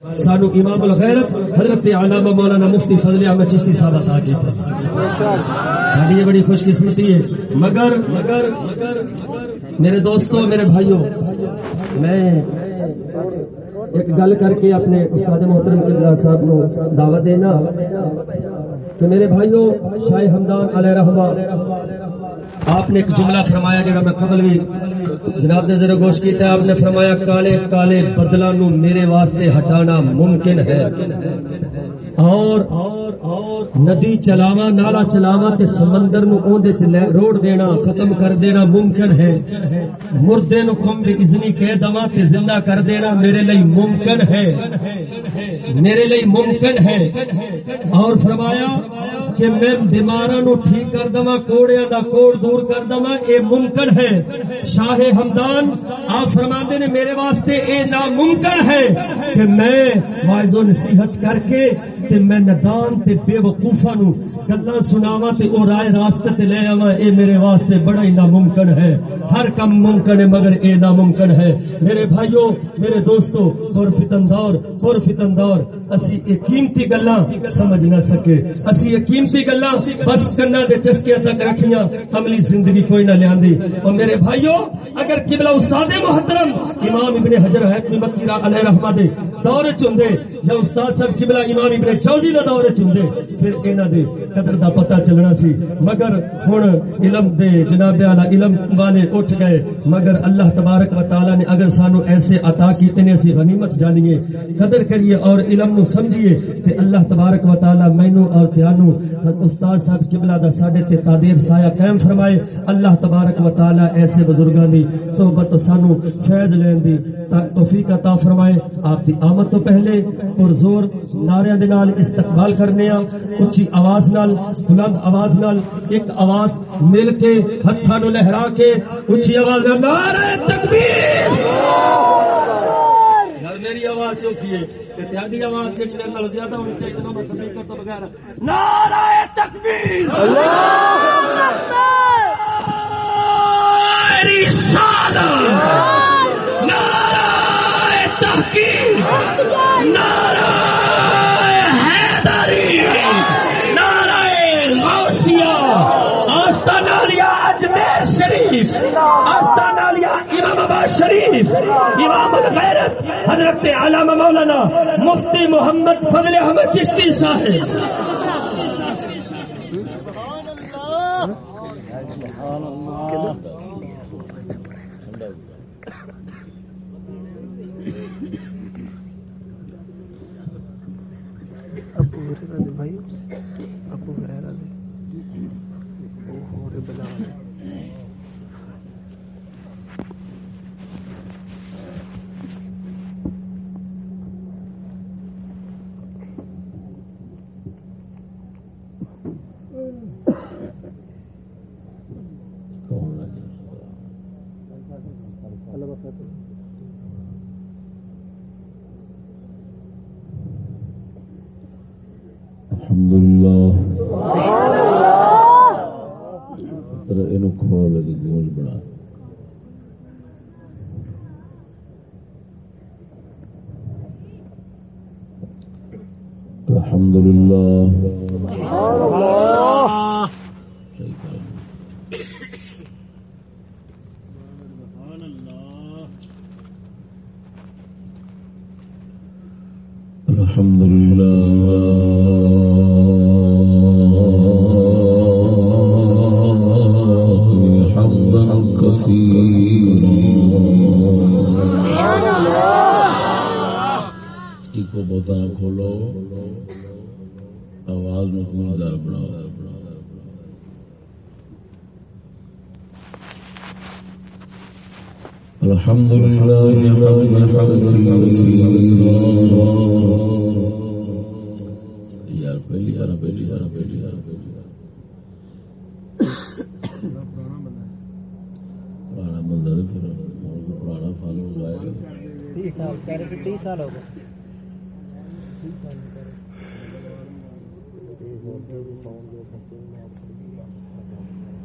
سانو امام الغیرت، حضرت علامہ مولانا مفتی فضل احمد چشتی صاحب عطا کیتا ساری یہ بڑی خوش قسمتی ہے۔ مگر مگر میرے دوستوں میرے بھائیوں میں ایک گل کر کے اپنے استاد محترم قبلہ صاحب کو دعوت دینا۔ کہ میرے بھائیوں شاہ حمدان علیہ رحمہ، آپ نے ایک جملہ فرمایا جڑا میں قبل بھی جناب نے ذرا گوش کیتا آپ نے فرمایا کالے کالے بدلا نو میرے واسطے ہٹانا ممکن ہے۔ اور ندی چلاوا نالا چلاوا تے سمندر نو اوندے چ روڑ دینا، ختم کر دینا ممکن ہے۔ مردے نو کم بھی اذنی کہہ دوا تے زندہ کر دینا میرے لئی ممکن ہے۔ میرے لئی ممکن ہے۔ اور فرمایا کہ میں بیماراں نو ٹھیک کر دوا کوڑیاں دا کوڑ دور کر دوا اے ممکن ہے۔ شاہ ہمدان آپ فرماندے نے میرے واسطے اے ناممکن ہے کہ میں واعظ و نصیحت کر کے تے میں ندان تے بے وقوفا نو گلاں سناواں تے او رائے راستے تے لے آواں اے میرے واسطے بڑا ہی ناممکن ہے۔ ہر کم ممکن ہے مگر اے ناممکن ہے۔ میرے بھائیوں میرے دوستو پر فتن دور پر فتن دور اسی اے قیمتی گلاں سمجھ نہ سکے۔ اسی اے قیمتی گلاں بس کنا دے چسکے تک رکھیاں، عملی زندگی کوئی نہ لیاندی اور میرے بھائیوں اگر قبلہ استاد محترم امام ابن حجر حیثمی مکی علیہ رحمہ دے دور چندے، یا استاد صاحب قبلہ امام ابن چوزی دا دور چندے، پھر انہاں دے قدر دا پتہ چلنا سی۔ مگر ہن علم دے جناب اعلی، علم والے اٹھ گئے۔ مگر اللہ تبارک و تعالی نے اگر سانو ایسے عطا کیتے نے سی غنیمت جانیے۔ قدر کریے اور علم نو سمجھیے تے اللہ تبارک و تعالی مینو اور تیانو استاد صاحب قبلہ دا ساڈے تے تادیر سایہ قائم فرمائے، اللہ تبارک و تعالی ایسے بزرگاں دی صحبت سانو فیض لین دی توفیق عطا فرمائے۔ آپ دی آمد تو پہلے پر زور نعرے دے نال استقبال کرنے آ اچھی آواز نال، بلند آواز نال، ایک آواز مل کے ہتھاں نو لہرا کے اچھی آواز نال، نعرہ تکبیر! میری آواز چوکی ہے۔ اتحادی آواز نال زیادہ ہونی چاہیے تو میں کرتا بغیر۔ نعرہ تکبیر! اللہ نعرہ تحقیق نعرہ حیدری نعرہ غوثیہ آستانہ لیا اجمیر شریف! آستانہ لیا امام آباد شریف! حضرت علامہ مولانا مفتی محمد فضل احمد چشتی صاحب۔ بھائی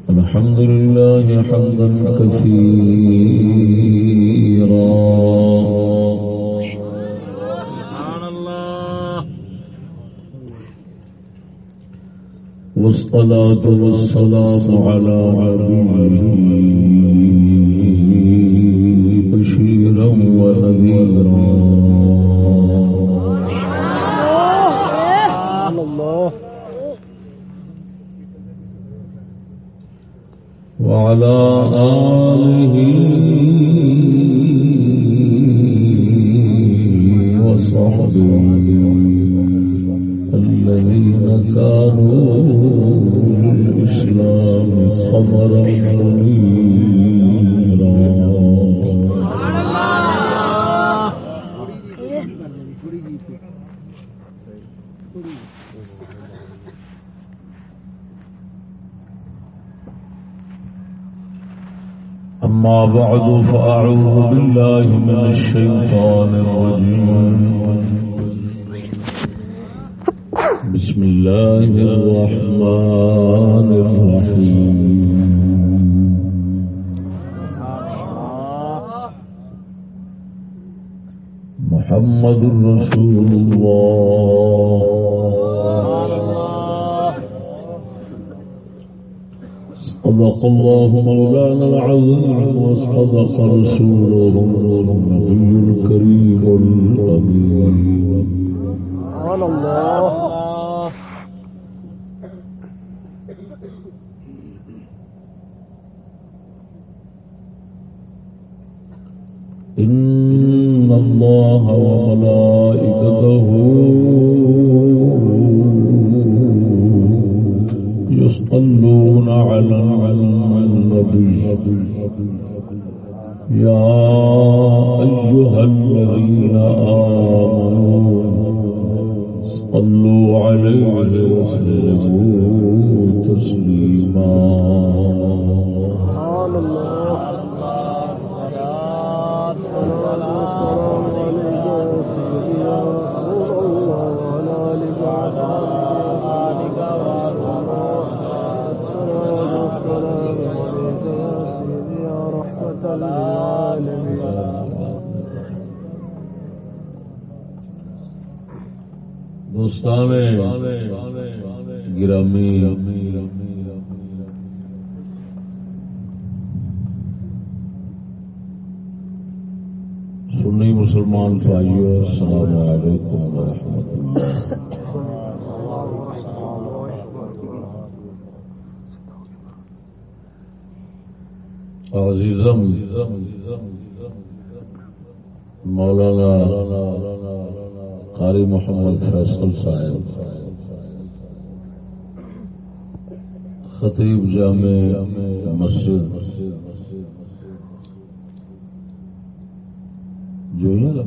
الحمد لله حمدا كثيرا سبحان الله والصلاة والسلام على عبده الذين كانوا للإسلام خبرا أما بعد فأعوذ بالله من الشيطان الرجيم. بسم الله الرحمن الرحيم. محمد رسول الله. صدق الله مولانا العظيم وصدق رسوله النبي الكريم الأمين. سبحان الله. إن الله وملائكته يا أيها الذين آمنوا صلوا عليه وسلموا تسليما. سبحان الله. دوستان گرامی۔ سنی مسلمان بھائیو السلام علیکم ورحمۃ اللہ۔ عزیزم مولانا قاری محمد فیصل صاحب، خطیب جامع مسجد، جو ہے نا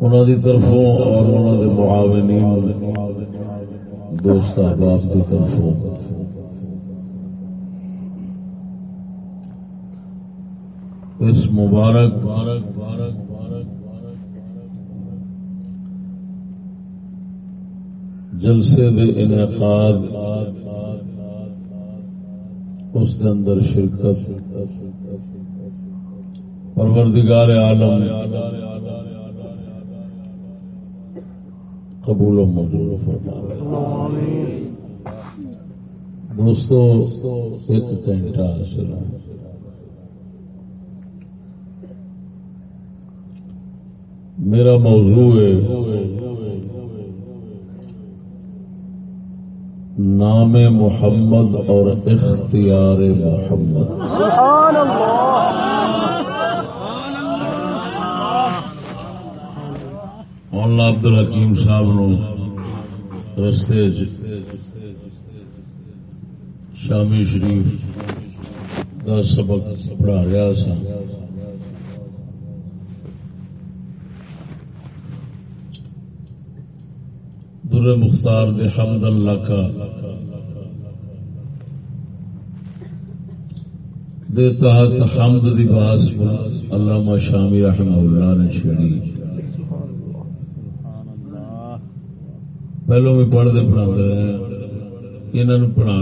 انہوں دی طرفوں اور انہوں دے معاونین، دوست احباب کی طرفوں۔ اس مبارک جلسے دے انعقاد اس دے اندر شرکت۔ پروردگار عالم قبول و منظور فرما دوستو ایک گھنٹہ سنا میرا موضوع ہے۔ نام محمد اور اختیار محمد۔ سبحان الله مولانا عبد الحکیم صاحب نو رستے شامی شریف کا سبق پڑھا رہا سا در مختار دے حمد اللہ کا۔ دے تحت حمد دی باس علامہ شامی رحمہ اللہ نے چھڑی پہلو بھی پڑھتے پڑھا رہے انہوں نے پڑھا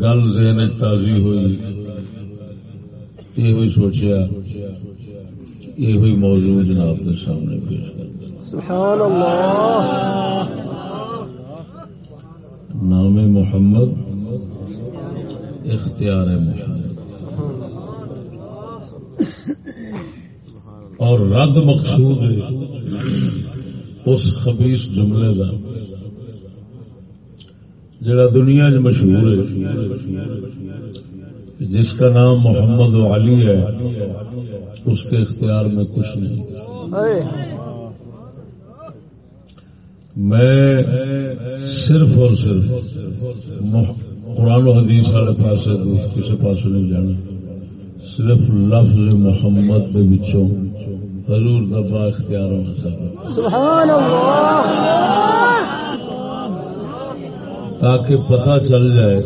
گل ذہن تازی ہوئی۔ یہ ہوئی سوچیا۔ یہ ہوئی موضوع جناب کے سامنے پیش کر سبحان اللہ۔ نام محمد اختیار محمد۔ اور رد مقصود اس خبیص جملے کا جڑا دنیا چ مشہور ہے جس کا نام محمد و علی ہے۔ اس کے اختیار میں کچھ نہیں۔ میں صرف اور صرف قرآن و حدیث والے پاس کسی پاس نہیں جانا۔ صرف لفظ محمد کے بچوں حضور دبا اختیار ہونا چاہتا سبحان اللہ۔ تاکہ پتہ چل جائے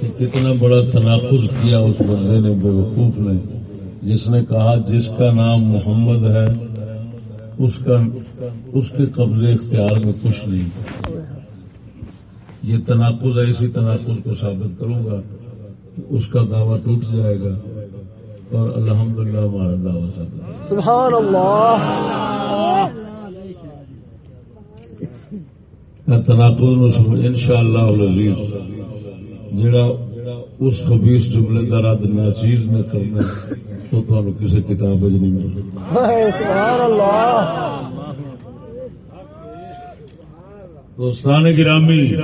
کہ کتنا بڑا تناقض کیا اس بندے نے بیوقوف نے۔ جس نے کہا جس کا نام محمد ہے اس کا اس کے قبضے اختیار میں کچھ نہیں۔ یہ تناقض ہے اسی تناقض کو ثابت کروں گا اس کا دعویٰ ٹوٹ جائے گا۔ اور الحمدللہ ہمارا دعویٰ ثابت سبحان اللہ۔ میں تناقض سمجھ ان شاء اللہ جڑا اس خبیص جملے کا رد ناچیز نے کرنا۔ ہے، وہ تمہیں کسی کتاب نہیں ملے اے سبحان اللہ۔ دوستان گرامی۔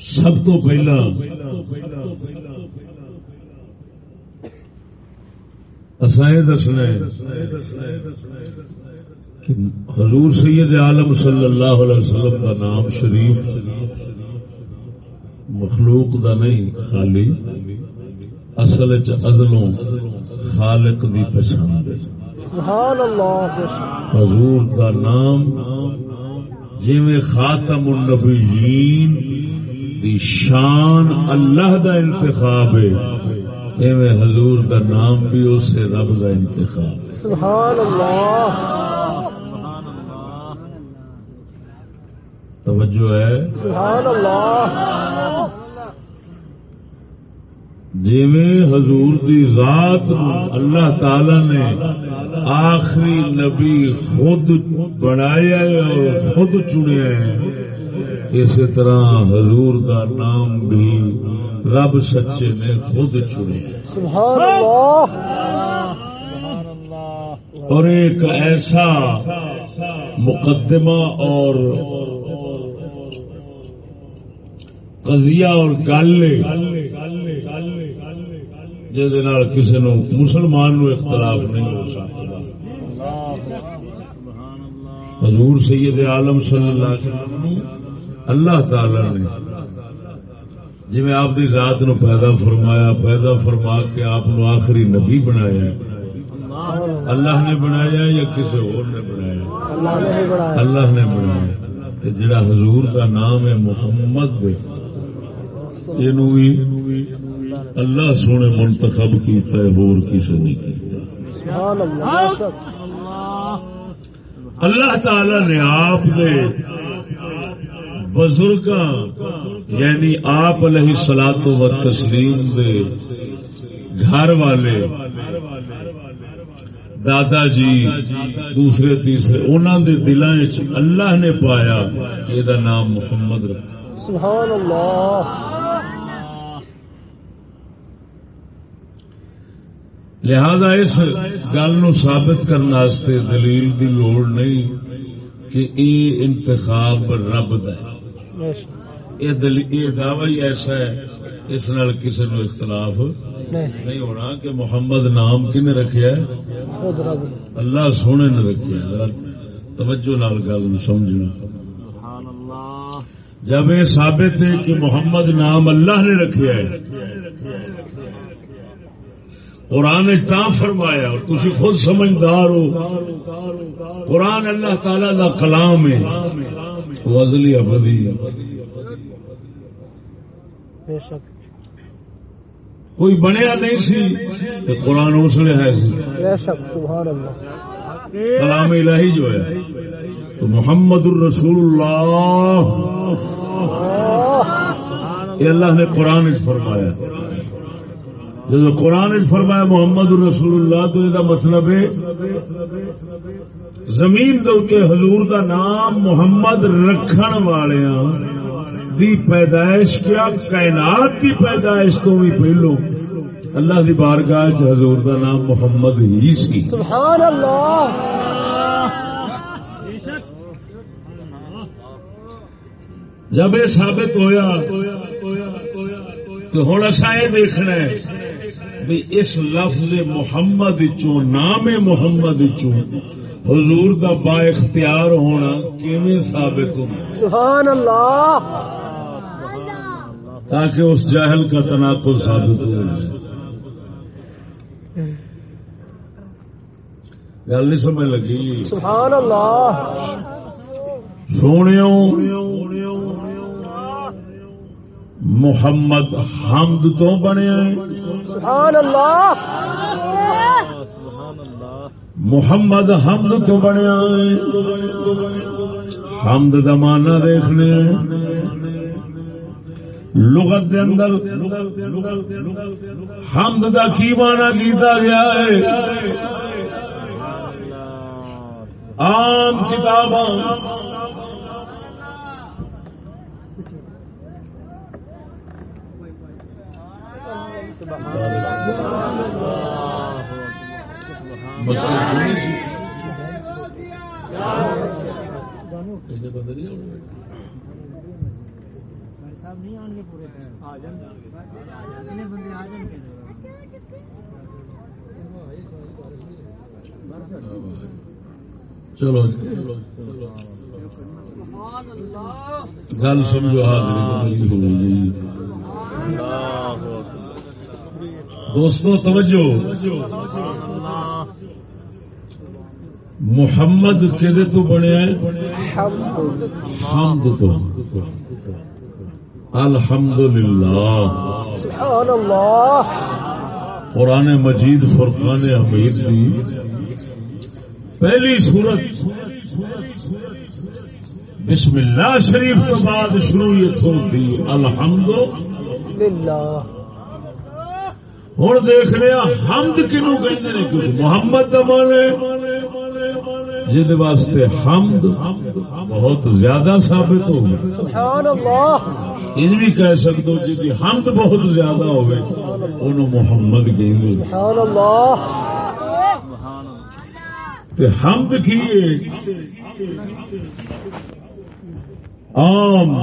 سب تو پہلا۔ اساں یہ دسنا ہے کہ حضور سید عالم صلی اللہ علیہ وسلم کا نام شریف مخلوق دا نہیں، خالی اصل ازلوں خالق دی پسند سبحان اللہ حضور کا نام جی خاتم النبیین دی شان اللہ دا انتخاب ہے، ایویں حضور کا نام بھی اسے رب کا انتخاب سبحان اللہ۔ توجہ ہے۔ سبحان اللہ جیویں حضور دی ذات اللہ تعالی نے آخری نبی خود بنایا ہے اور خود چنیا ہے۔ اسی طرح حضور کا نام بھی رب سچے نے خود چنیا سبحان اللہ اور ایک ایسا مقدمہ اور قضیہ اور گل جہد کسی نو مسلمان نو اختلاف نہیں ہو سکتا۔ حضور سید عالم صلی اللہ علیہ وسلم اللہ تعالی نے جی میں آپ کی ذات نو پیدا فرمایا، پیدا فرما کے آپ نو آخری نبی بنایا اللہ نے بنایا یا کسی اور نے بنایا؟ اللہ نے بنایا۔ جڑا حضور کا نام ہے محمد۔ دے اینو بھی اللہ سونے منتخب کیتا ہے اور کسی نہیں کیتا۔ اللہ تعالی نے آپ دے بزرگاں یعنی آپ علیہ سلاد و تسلیم دے گھر والے، دادا جی دوسرے، تیسرے انہوں دے دلان اللہ نے پایا، یہ نام محمد رکھا۔ سبحان اللہ۔ لہذا اس گل نو ثابت کرنے دلیل دی لوڑ نہیں کہ یہ انتخاب رب دا ہے۔ دعوی ایسا ہے اس نال کسی نو اختلاف نہیں ہونا کہ محمد نام کن رکھیا ہے۔ اللہ سونے نے رکھیا ہے۔ ذرا توجہ نال گل نو سمجھنا۔ جب یہ ثابت ہے کہ محمد نام اللہ نے رکھیا ہے قرآن نے تا فرمایا اور تھی خود سمجھدار ہو۔ قرآن اللہ تعالی دا کلام ہے۔ وہ ازلی ابدی کوئی بنیا نہیں سی تو قرآن اس لیے ہے کلام الہی جو ہے۔ تو محمد الرسول اللہ۔ یہ اللہ نے قرآن فرمایا۔ جب قرآن فرمایا محمد رسول اللہ تو یہ مطلب ہے زمین دے حضور دا نام محمد رکھن والیاں دی پیدائش کیا کائنات دی پیدائش تو بھی پہلو۔ اللہ دی بارگاہ چ حضور دا نام محمد ہی سی۔ سبحان اللہ۔ جب یہ ثابت ہویا تو ہوں اصا یہ دیکھنا ہے۔ بھی اس لفظ محمد چوں نام محمد چوں حضور دا با اختیار ہونا کیویں ثابت ہونا سبحان اللہ! تاکہ اس جاہل کا تناقض ثابت ہو جائے۔ گل نہیں سمجھ لگی۔ سبحان اللہ! سونے محمد حمد تو بنیا ہے سبحان اللہ محمد حمد تو بنیا حمد دا مانا دیکھنے۔ لغت دے اندر حمد دا کی مانا کیتا گیا ہے؟ عام کتاباں۔ چلو گل سمجھو حاضری ہو گئی دوستو توجہ۔ محمد کہ تو بنیا حمد تو۔ الحمد للہ سبحان اللہ قرآن مجید فرقان حمید کی پہلی صورت بسم اللہ شریف کے بعد شروع یہ ہوتی الحمد للہ ہوں دیکھ رہا حمد کنو کہتے ہیں کیونکہ محمد دمانے جہد واسطے حمد بہت زیادہ ثابت ہو ان بھی کہہ سکتے جی حمد بہت زیادہ ہوئے انہوں محمد تے حمد کی عام۔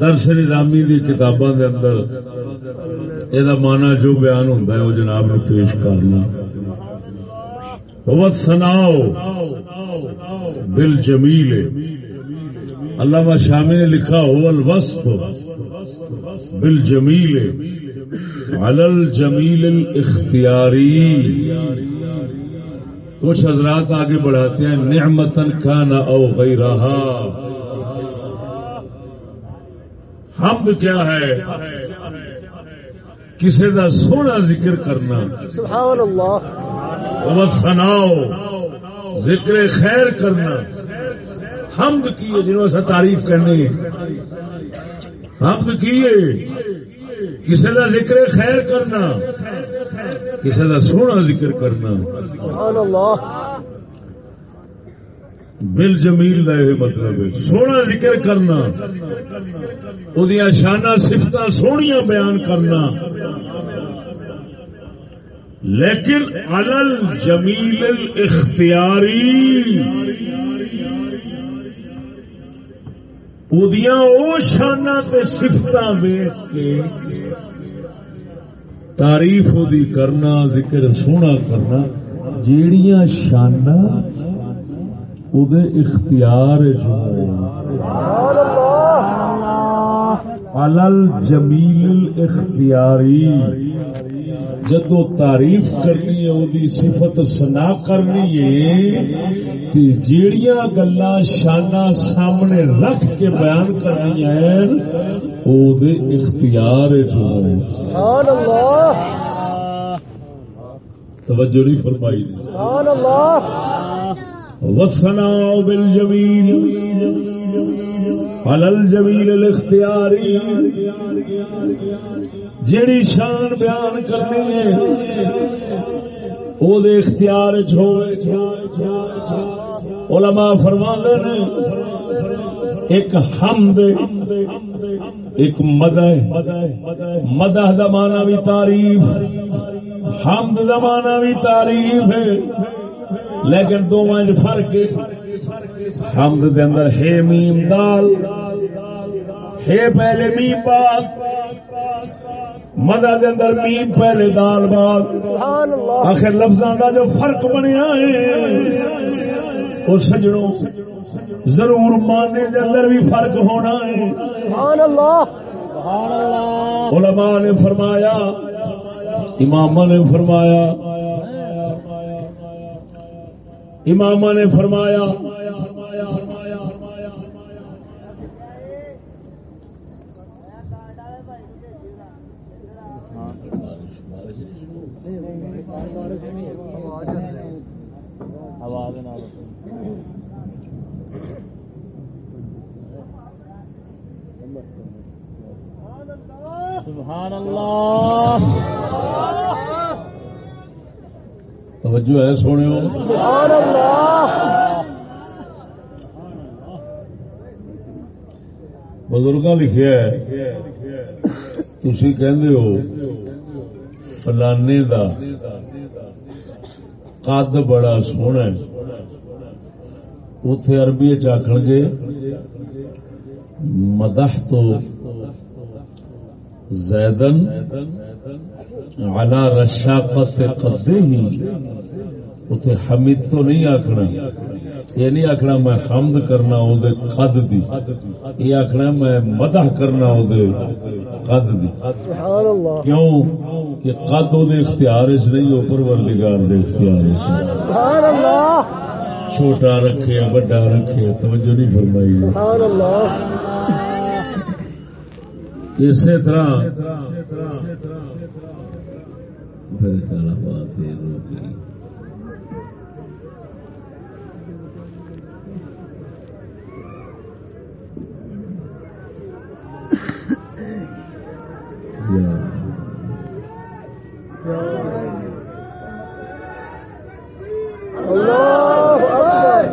درس نظامی دی کتاباں دے اندر یہ مانا جو بیان ہوتا ہے وہ جناب نو پیش کرنا۔ سناؤ بل جمیل علامہ شامی نے لکھا ہو الوصف بل جمیل علل جمیل الاختیاری۔ کچھ حضرات آگے بڑھاتے ہیں نعمتن کانا او غیرہا۔ حمد کیا ہے؟ کسی کا سونا ذکر کرنا۔ سبحان اللہ۔ وہ سناؤ ذکر خیر کرنا۔ حمد کیے جنہوں سے تعریف کرنی۔ حمد کیے۔ کسی کا ذکر خیر کرنا کسی کا سونا ذکر کرنا۔ بل جمیل کا یہ مطلب ہے سونا ذکر کرنا۔ وہ شانہ سفت سونیاں بیان کرنا۔ لیکن علل جمیل اختیاری وہ شانہ سفت ویچ کے تعریف دی کرنا، ذکر سونا کرنا، جیڑیاں شانہ وہ اختیار علل جمیل اختیاری جدو تعریف کرنی ہے وہ صفت سنا کرنی ہے تے جیڑیاں گلا شانہ سامنے رکھ کے بیان کرنی ہیں او دے اختیار سبحان اللہ۔ توجہ نہیں فرمائی دی سبحان اللہ۔ وسنا بالجمیل على الجمیل الاختیاری جیڑی شان بیان کرنی ہے، او دے اختیار چ علماء فرماندے نے، ایک حمد، ایک مدح مدح دا معنی بھی تعریف، حمد دا معنی بھی تعریف ہے۔ لیکن دو فرق حمد دے اندر ہے میم دال۔ ہے پہلے بعد مدہ دے اندر میم پہلے دال اللہ۔ آخر لفظاں دا جو فرق بنیا ہے وہ سجڑوں ضرور ماننے دے اندر بھی فرق ہونا ہے۔ سبحان اللہ۔ سبحان اللہ علماء نے فرمایا امام نے فرمایا امام نے فرمایا سبحان اللہ۔ توجہ ہے سونے سبحان اللہ۔ بزرگ لکھیا ہے تھی کہندے ہو فلانے دا قد بڑا سونا ہے۔ اتے عربی چکھن گے مدح تو زیدن علا رشاقت قدے ہی اتے حمید تو نہیں آخنا یہ نہیں آخنا میں حمد کرنا او دے قد دی. یہ آخنا میں مدح کرنا او دے قد دی. کیوں؟ کہ قد او دے اختیار اس نہیں اوپر ورلگار دے اختیار اس سبحان اللہ چھوٹا رکھے بڑا رکھے توجہ نہیں فرمائی. سبحان اللہ اسی طرح پھر خیال بات ہے روکی اللہ اکبر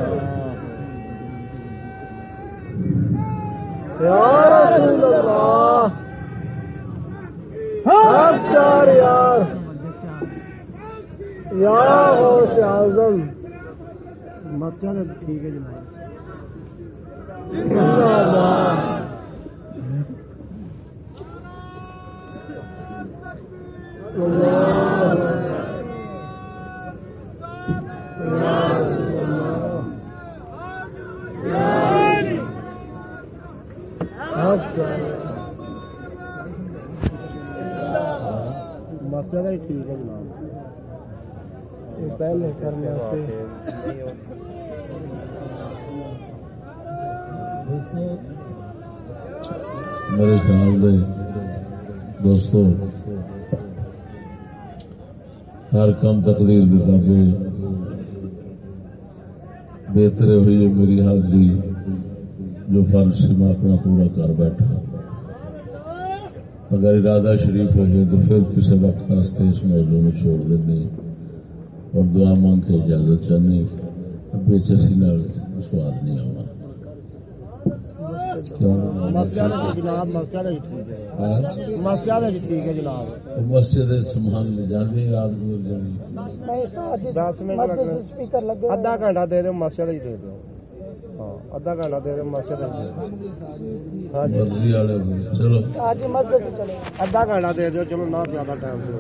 یا رسول اللہ حق یار یار یا غوث اعظم. ٹھیک ہے جناب مسجد ہی ٹھیک ہے جناب پہلے کرنے سے میرے خیال میں دوستو، ہر کام تقدیر دیتا پہ بہتر ہوئی ہے میری حاضری، جو فرض سے میں اپنا پورا کر بیٹھا۔ اگر ارادہ شریف ہو گئے تو پھر کسی وقت واسطے اس موضوع میں چھوڑ دیں اور دعا مانگ کے اجازت چاہنے بے چسی نال سواد نہیں آنا مسجد ہے ہاں؟ لے جانے رات کو گھنٹہ دے دو مسجد ہی دے دو۔ ہاں ادھا گھنٹہ دے دو مسجد ہی دے دو۔ ہاں جی۔ چلو۔ ادھا گھنٹہ دے دو چلو نہ زیادہ ٹائم دو۔